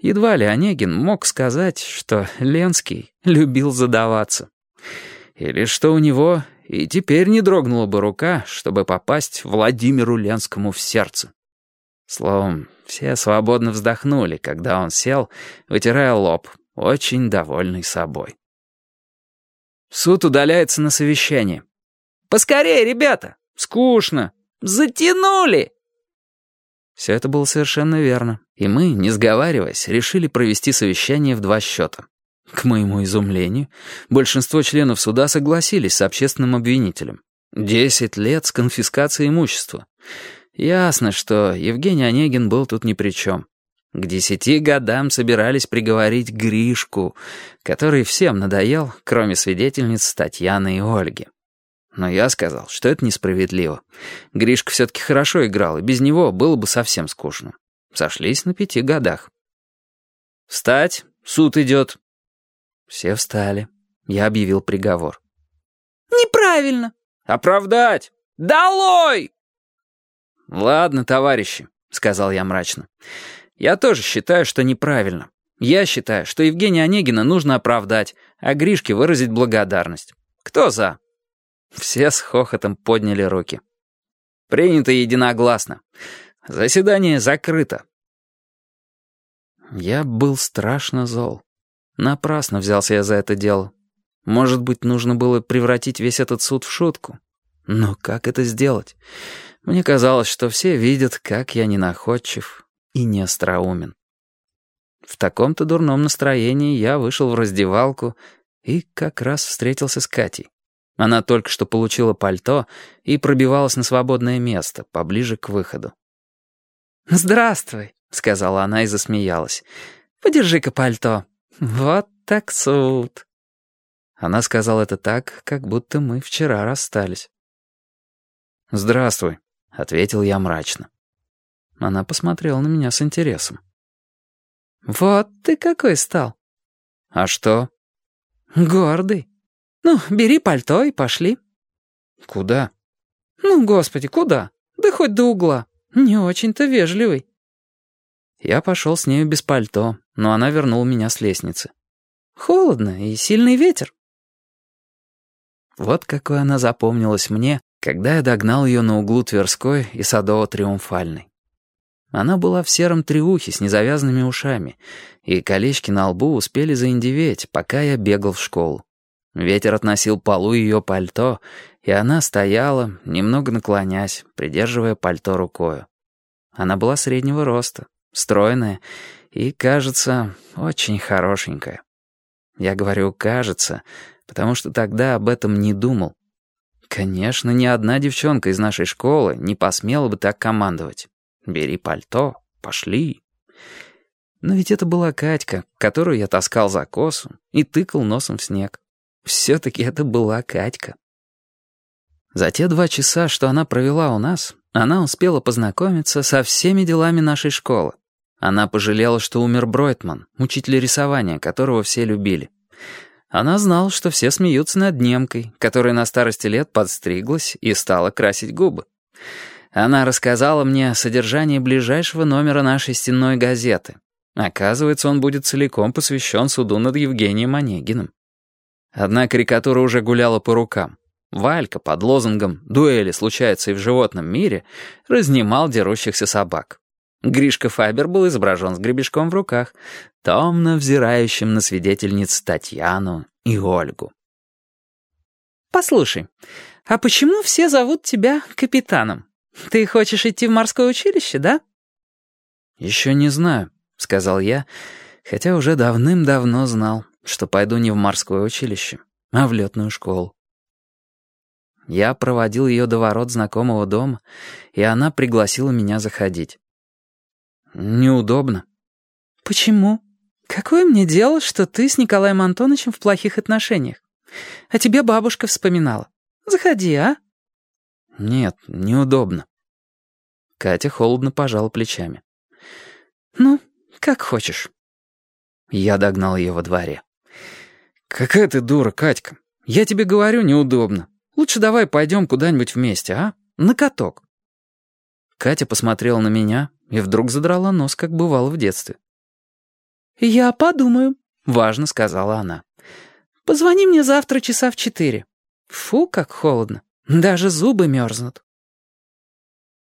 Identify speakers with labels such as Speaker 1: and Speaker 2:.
Speaker 1: Едва ли Онегин мог сказать, что Ленский любил задаваться. Или что у него и теперь не дрогнула бы рука, чтобы попасть Владимиру Ленскому в сердце. Словом, все свободно вздохнули, когда он сел, вытирая лоб, очень довольный собой. Суд удаляется на совещание. «Поскорее, ребята! Скучно! Затянули!» Все это было совершенно верно, и мы, не сговариваясь, решили провести совещание в два счета. К моему изумлению, большинство членов суда согласились с общественным обвинителем. Десять лет с конфискацией имущества. Ясно, что Евгений Онегин был тут ни при чем. К десяти годам собирались приговорить Гришку, который всем надоел, кроме свидетельниц Татьяны и Ольги. Но я сказал, что это несправедливо. Гришка все-таки хорошо играл, и без него было бы совсем скучно. Сошлись на пяти годах. «Встать! Суд идет!» Все встали. Я объявил приговор.
Speaker 2: «Неправильно!»
Speaker 1: «Оправдать! Долой!» «Ладно, товарищи», — сказал я мрачно. «Я тоже считаю, что неправильно. Я считаю, что Евгения Онегина нужно оправдать, а Гришке выразить благодарность. Кто за?» Все с хохотом подняли руки. «Принято единогласно. Заседание закрыто». Я был страшно зол. Напрасно взялся я за это дело. Может быть, нужно было превратить весь этот суд в шутку. Но как это сделать? Мне казалось, что все видят, как я ненаходчив и не остроумен. В таком-то дурном настроении я вышел в раздевалку и как раз встретился с Катей. Она только что получила пальто и пробивалась на свободное место, поближе к выходу.
Speaker 2: «Здравствуй», — сказала она и засмеялась. «Подержи-ка пальто. Вот так суд».
Speaker 1: Она сказала это так, как будто мы вчера расстались. «Здравствуй», — ответил я мрачно. Она посмотрела на меня с интересом.
Speaker 2: «Вот ты какой стал».
Speaker 1: «А что?»
Speaker 2: «Гордый. Ну, бери пальто и пошли».
Speaker 1: «Куда?»
Speaker 2: «Ну, господи, куда? Да хоть до угла. Не очень-то вежливый».
Speaker 1: Я пошел с нею без пальто, но она вернула меня с лестницы.
Speaker 2: «Холодно и сильный ветер».
Speaker 1: Вот какой она запомнилась мне, когда я догнал ее на углу Тверской и Садово-Триумфальной. Она была в сером триухе с незавязанными ушами, и колечки на лбу успели заиндеветь, пока я бегал в школу. Ветер относил полу ее пальто, и она стояла, немного наклонясь, придерживая пальто рукою. Она была среднего роста, стройная и, кажется, очень хорошенькая. Я говорю «кажется», потому что тогда об этом не думал. Конечно, ни одна девчонка из нашей школы не посмела бы так командовать. «Бери пальто, пошли». Но ведь это была Катька, которую я таскал за косу и тыкал носом в снег. Все-таки это была Катька. За те два часа, что она провела у нас, она успела познакомиться со всеми делами нашей школы. Она пожалела, что умер Бройтман, учитель рисования, которого все любили. Она знала, что все смеются над немкой, которая на старости лет подстриглась и стала красить губы. Она рассказала мне содержание ближайшего номера нашей стенной газеты. Оказывается, он будет целиком посвящен суду над Евгением Онегиным. Одна карикатура уже гуляла по рукам. Валька под лозунгом «Дуэли случаются и в животном мире» разнимал дерущихся собак. Гришка Фабер был изображен с гребешком в руках, томно взирающим на свидетельниц Татьяну и Ольгу.
Speaker 2: «Послушай, а почему все зовут тебя капитаном? Ты хочешь идти в морское училище, да?»
Speaker 1: «Еще не знаю», — сказал я, хотя уже давным-давно знал, что пойду не в морское училище, а в летную школу. Я проводил ее до ворот знакомого дома, и она пригласила меня заходить. «Неудобно».
Speaker 2: «Почему? Какое мне дело, что ты с Николаем Антоновичем в плохих отношениях? А тебе бабушка вспоминала. Заходи, а?»
Speaker 1: «Нет, неудобно». Катя холодно пожала плечами.
Speaker 2: «Ну, как хочешь».
Speaker 1: Я догнал ее во дворе. «Какая ты дура, Катька. Я тебе говорю, неудобно. Лучше давай пойдем куда-нибудь вместе, а? На каток». Катя посмотрела на меня, и вдруг задрала нос, как бывало в детстве.
Speaker 2: «Я подумаю», —
Speaker 1: важно сказала она.
Speaker 2: «Позвони мне завтра часа в четыре». «Фу, как холодно. Даже зубы мерзнут».